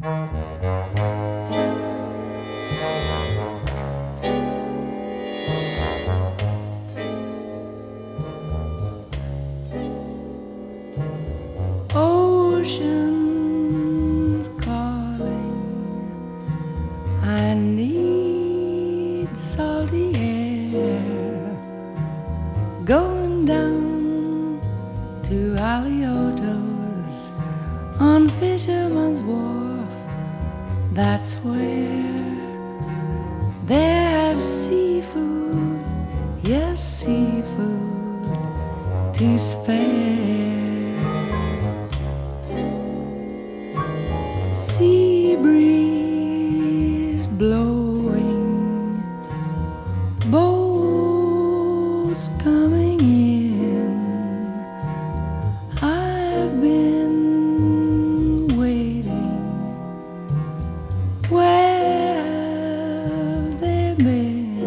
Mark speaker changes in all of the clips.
Speaker 1: Ocean's calling. I need salty air. Going down to Alioto's on Fisherman's Wharf. That's where they have seafood, yes, seafood to spare. Sea breeze blowing, boats coming been?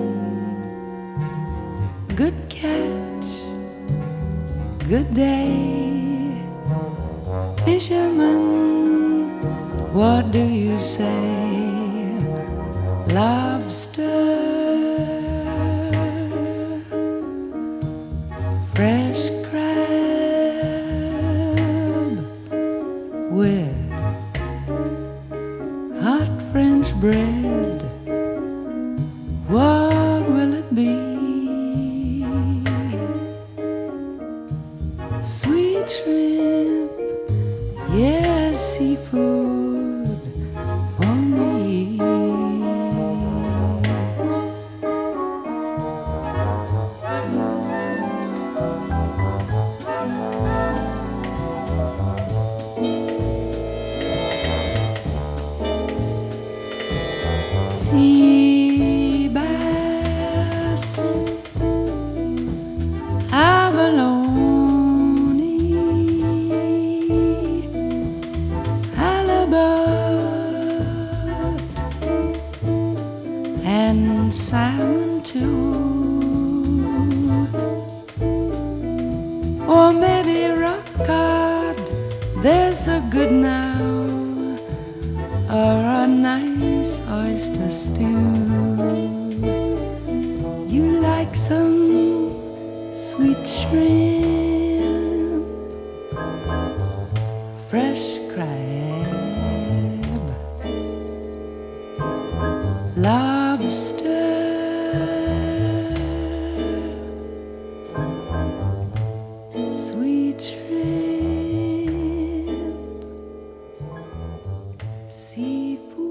Speaker 1: Good catch, good day, fisherman. What do you say? Lobster, fresh crab with hot French bread. What will it be? Sweet shrimp, yes, seafood for me. Sea and too. Or maybe rock cod, they're so good now or a nice oyster stew. You like some sweet shrimp, fresh crab, lobster. Sweet shrimp, seafood.